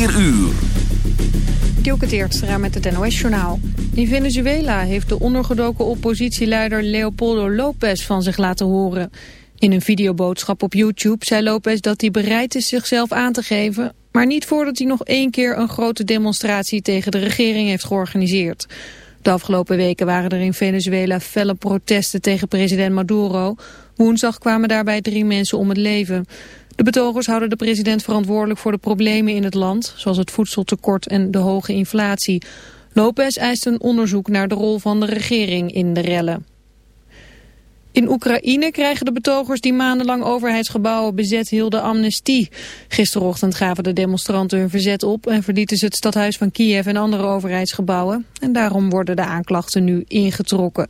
4 uur. Dielke Teertstra met het NOS-journaal. In Venezuela heeft de ondergedoken oppositieleider Leopoldo Lopez van zich laten horen. In een videoboodschap op YouTube zei Lopez dat hij bereid is zichzelf aan te geven... maar niet voordat hij nog één keer een grote demonstratie tegen de regering heeft georganiseerd. De afgelopen weken waren er in Venezuela felle protesten tegen president Maduro. Woensdag kwamen daarbij drie mensen om het leven. De betogers houden de president verantwoordelijk voor de problemen in het land, zoals het voedseltekort en de hoge inflatie. Lopez eist een onderzoek naar de rol van de regering in de rellen. In Oekraïne krijgen de betogers die maandenlang overheidsgebouwen bezet hielden amnestie. Gisterochtend gaven de demonstranten hun verzet op en verlieten ze het stadhuis van Kiev en andere overheidsgebouwen. En daarom worden de aanklachten nu ingetrokken.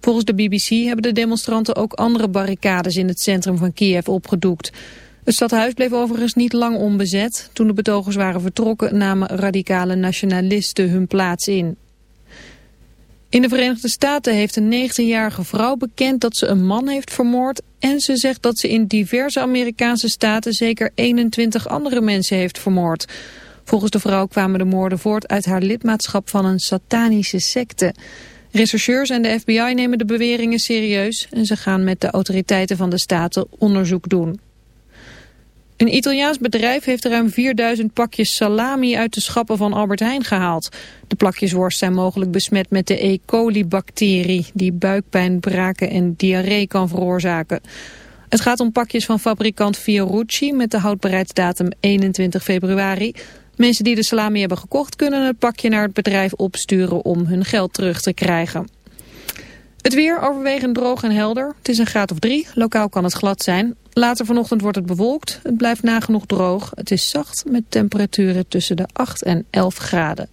Volgens de BBC hebben de demonstranten ook andere barricades in het centrum van Kiev opgedoekt. Het stadhuis bleef overigens niet lang onbezet. Toen de betogers waren vertrokken namen radicale nationalisten hun plaats in. In de Verenigde Staten heeft een 19-jarige vrouw bekend dat ze een man heeft vermoord... en ze zegt dat ze in diverse Amerikaanse staten zeker 21 andere mensen heeft vermoord. Volgens de vrouw kwamen de moorden voort uit haar lidmaatschap van een satanische secte. Rechercheurs en de FBI nemen de beweringen serieus... en ze gaan met de autoriteiten van de staten onderzoek doen. Een Italiaans bedrijf heeft ruim 4000 pakjes salami uit de schappen van Albert Heijn gehaald. De plakjesworst zijn mogelijk besmet met de E. coli-bacterie... die buikpijn, braken en diarree kan veroorzaken. Het gaat om pakjes van fabrikant Fiorucci met de houdbaarheidsdatum 21 februari. Mensen die de salami hebben gekocht kunnen het pakje naar het bedrijf opsturen om hun geld terug te krijgen. Het weer overwegend droog en helder. Het is een graad of drie. Lokaal kan het glad zijn. Later vanochtend wordt het bewolkt. Het blijft nagenoeg droog. Het is zacht met temperaturen tussen de 8 en 11 graden.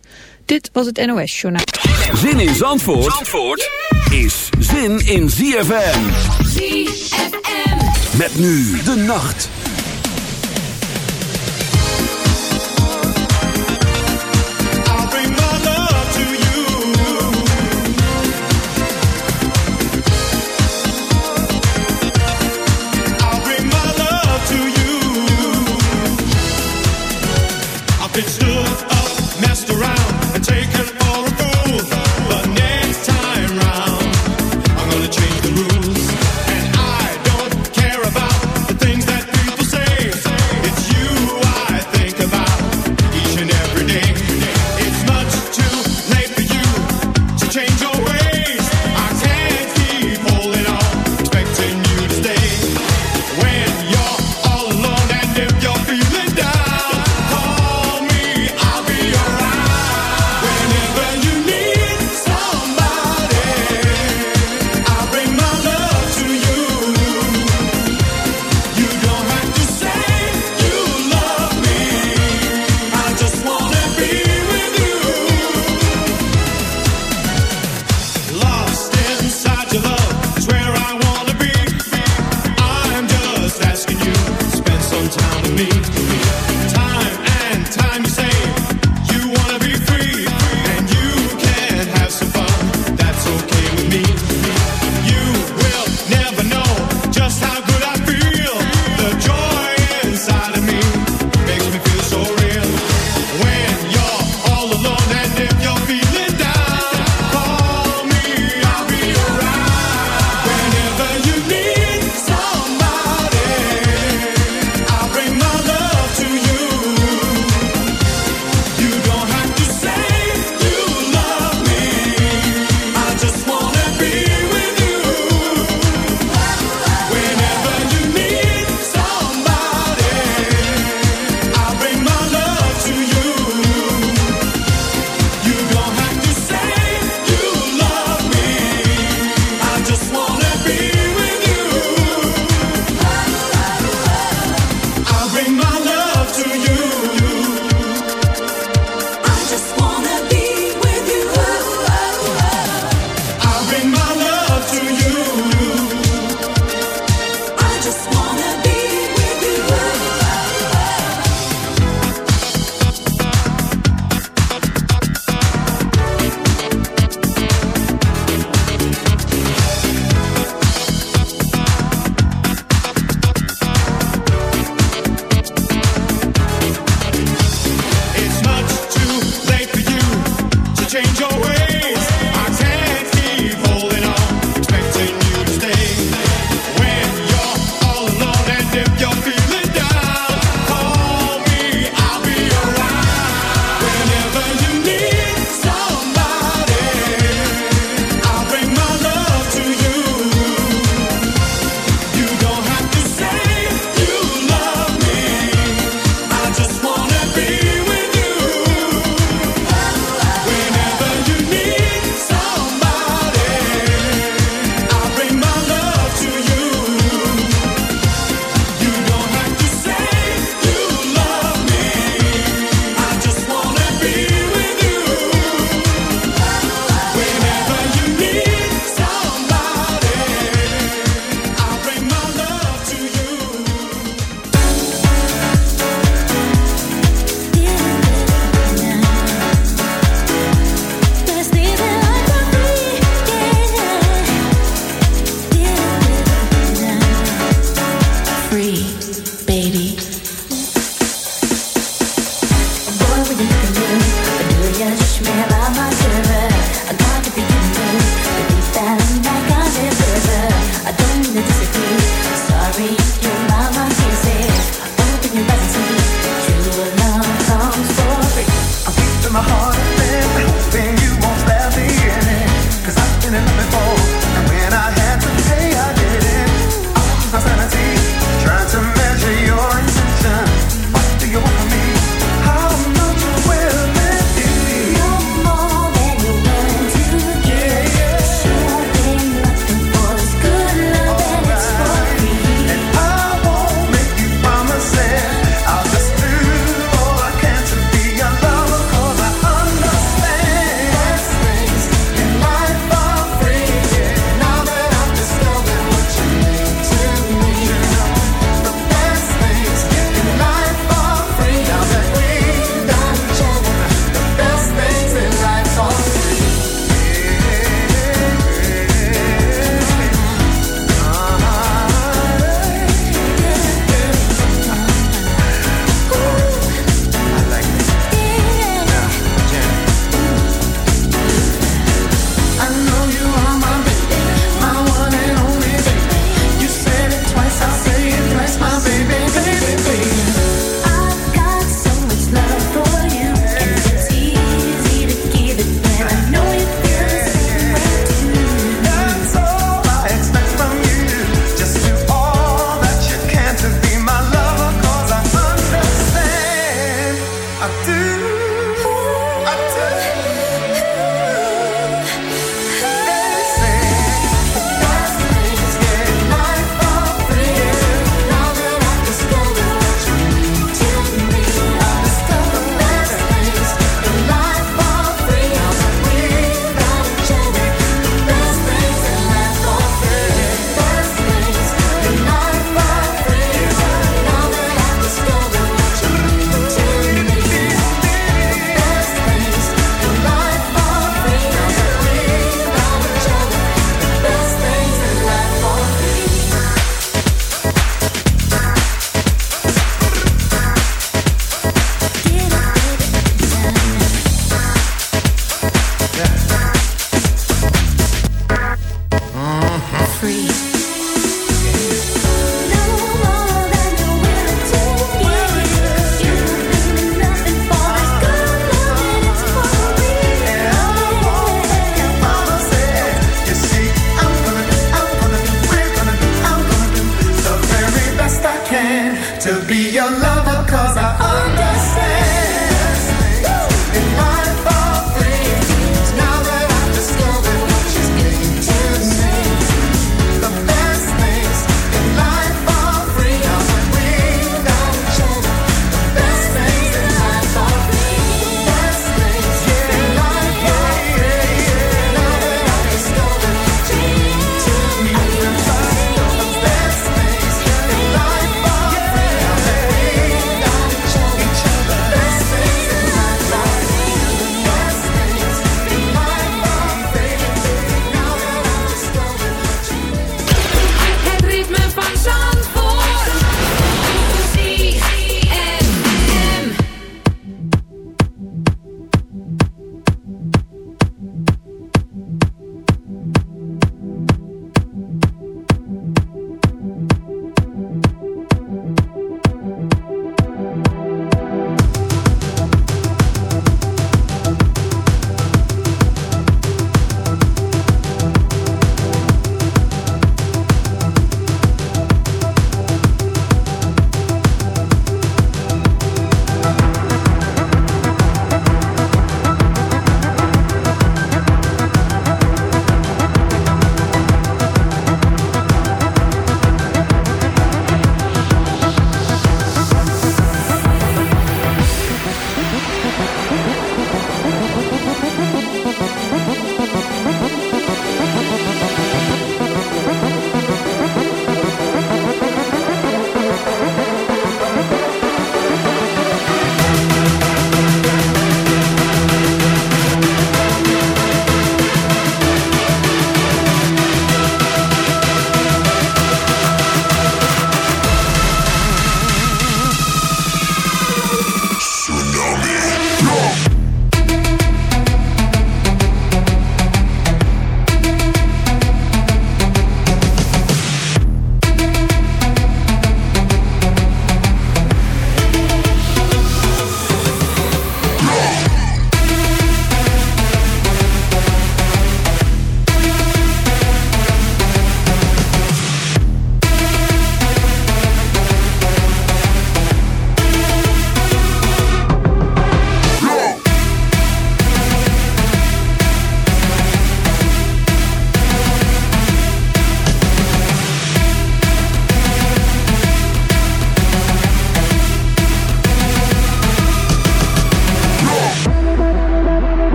Dit was het NOS Journaal. Zin in Zandvoort, Zandvoort is zin in ZFM. ZFM. Met nu de nacht.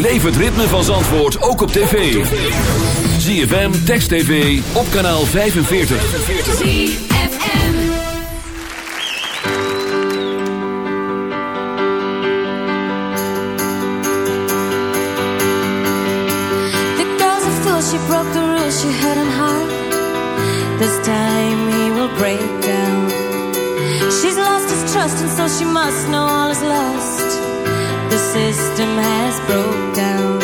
Beleef het ritme van Zandvoort ook op tv. ZFM, Text TV, op kanaal 45. The girl's a she broke the rules, she had a heart. This time we will break down. She's lost his trust and so she must know all is lost. the system has broke down.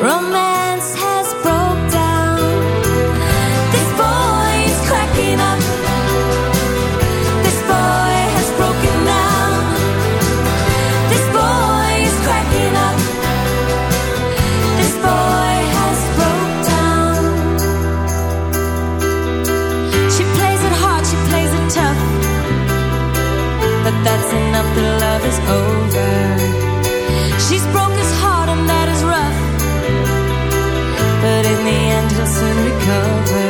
Romance has broke down. This cracking up. This boy has broken down. This cracking up. This boy has broke down. She plays it hard, she plays it tough. But that's enough, the love is over. of.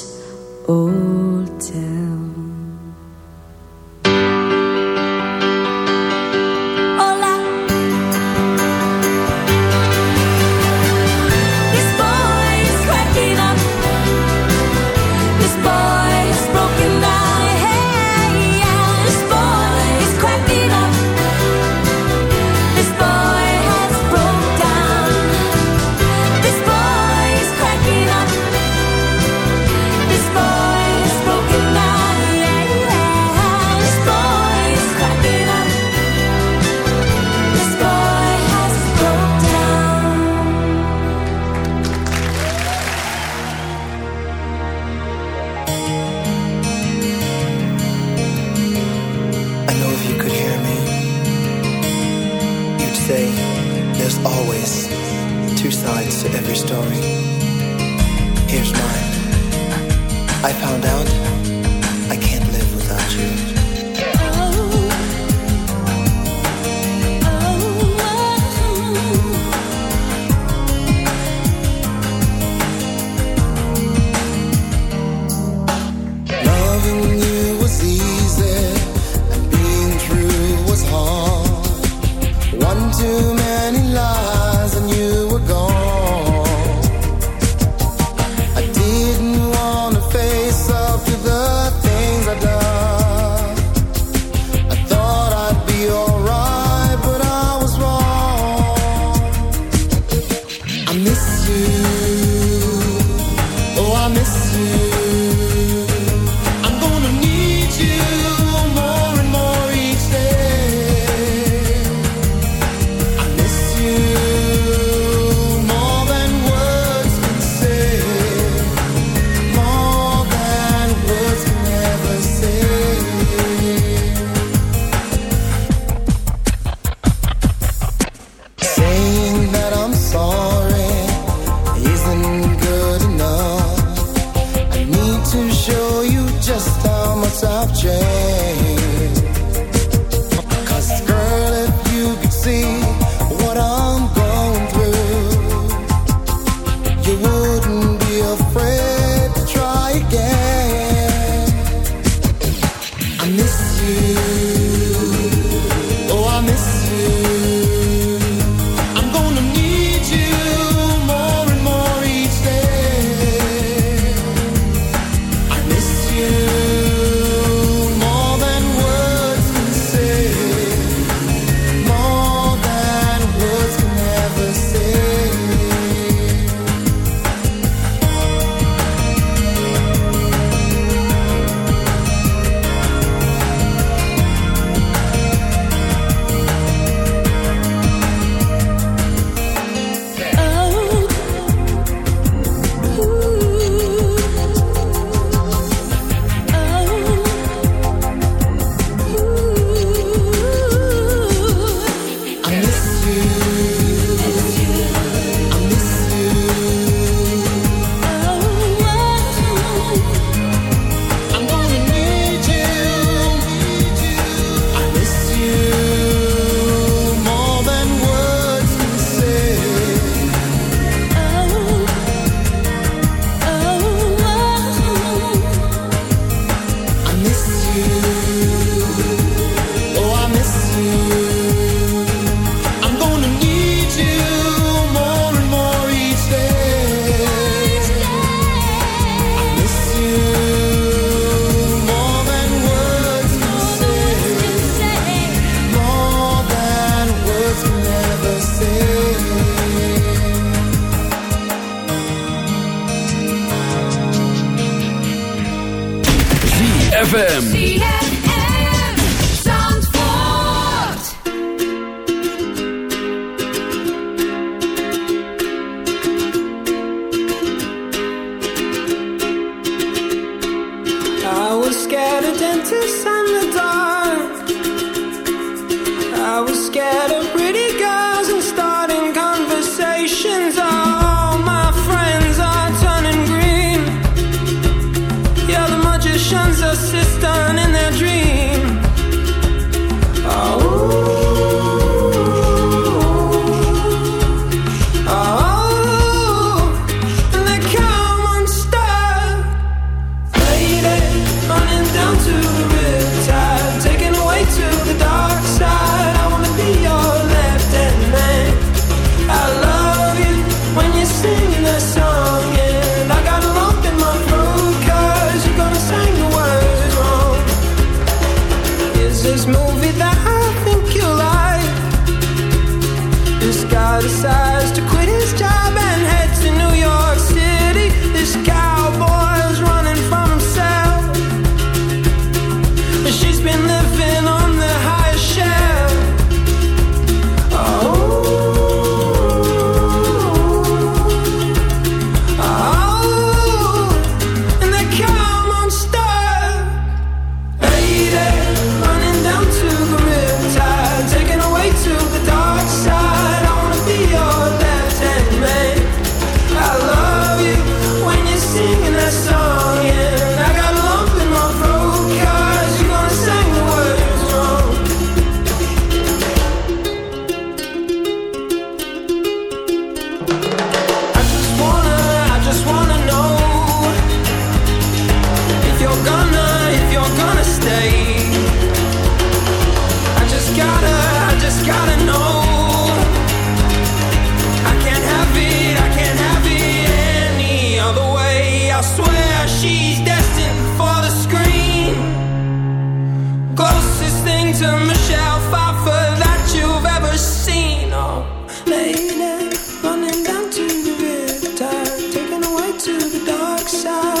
shine.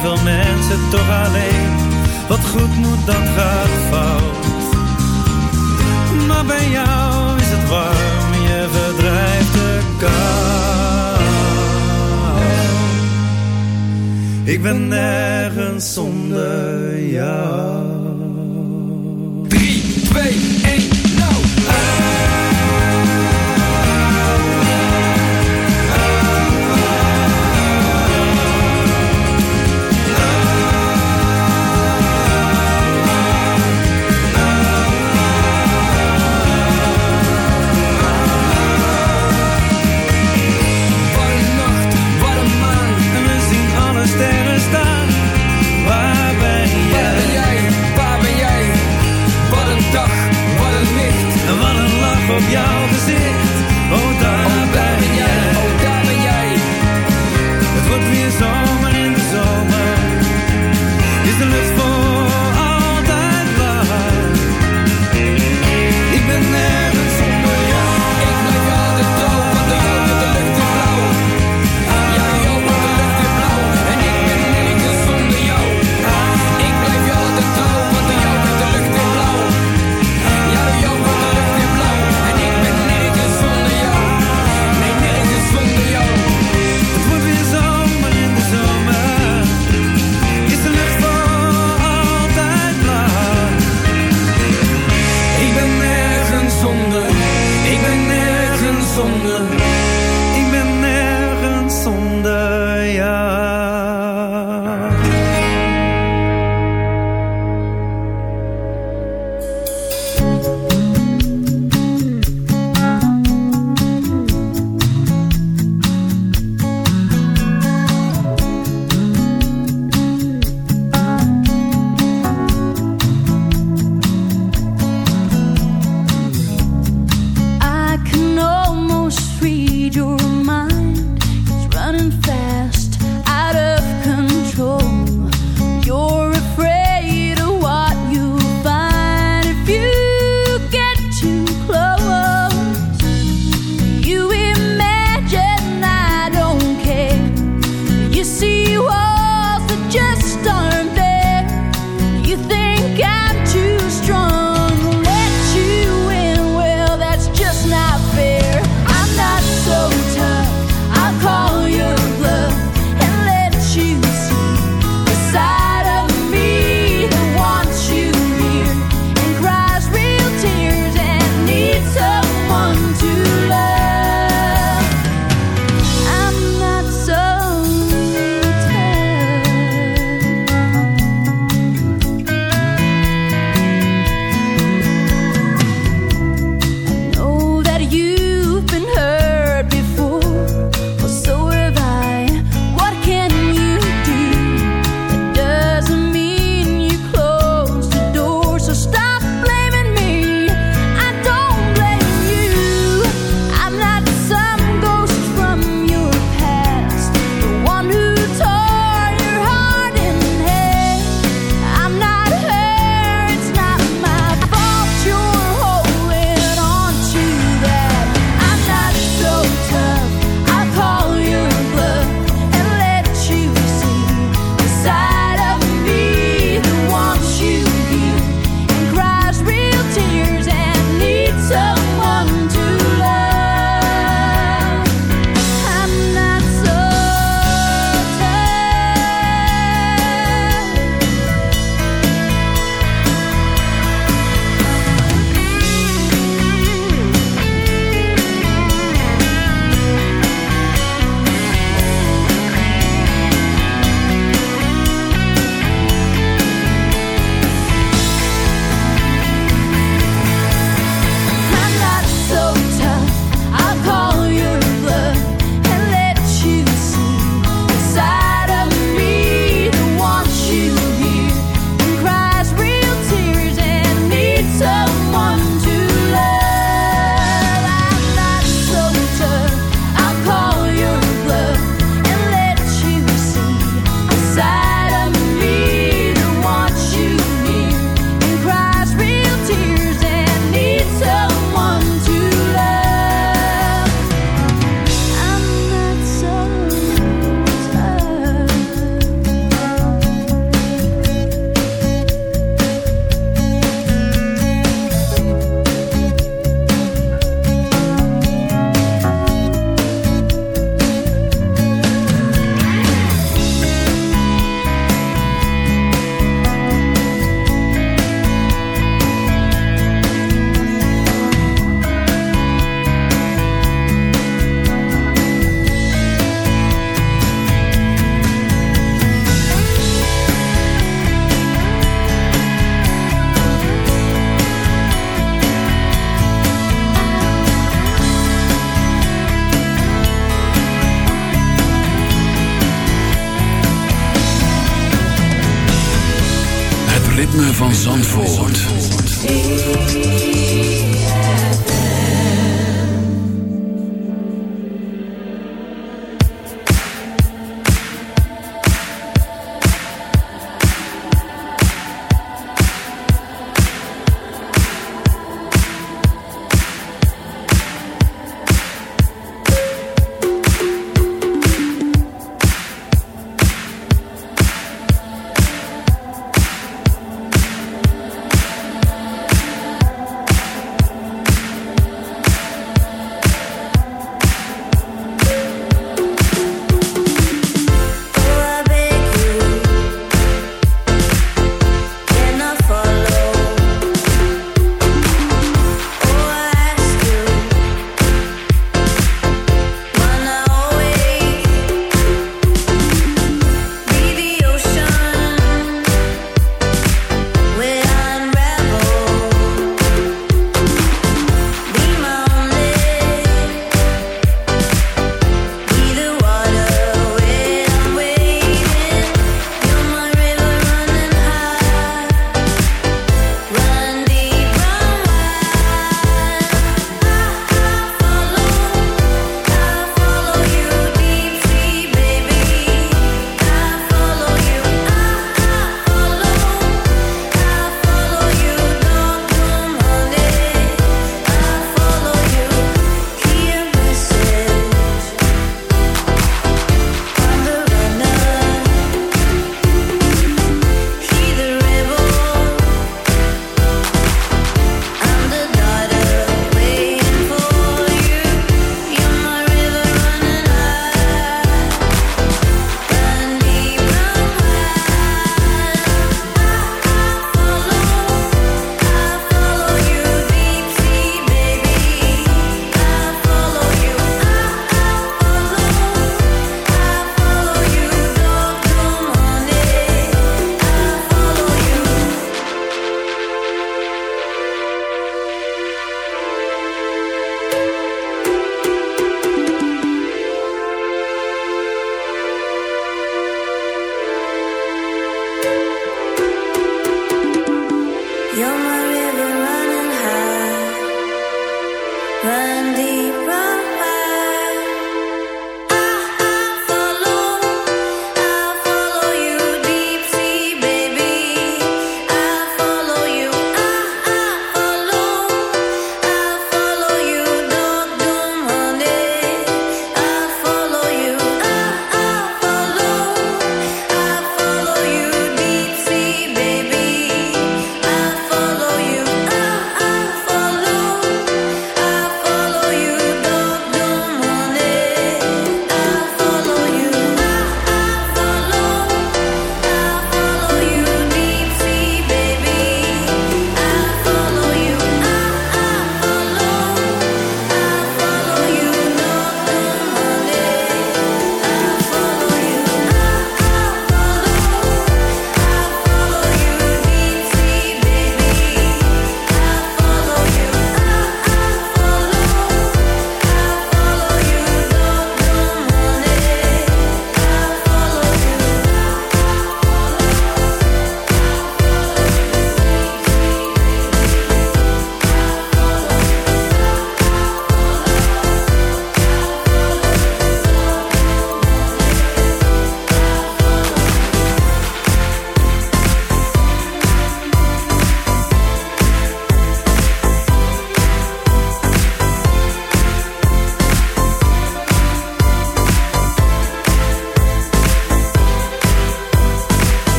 veel mensen toch alleen. Wat goed moet, dat gaat fout. Maar bij jou is het warm, je verdrijft de kou. Ik ben nergens zonder jou.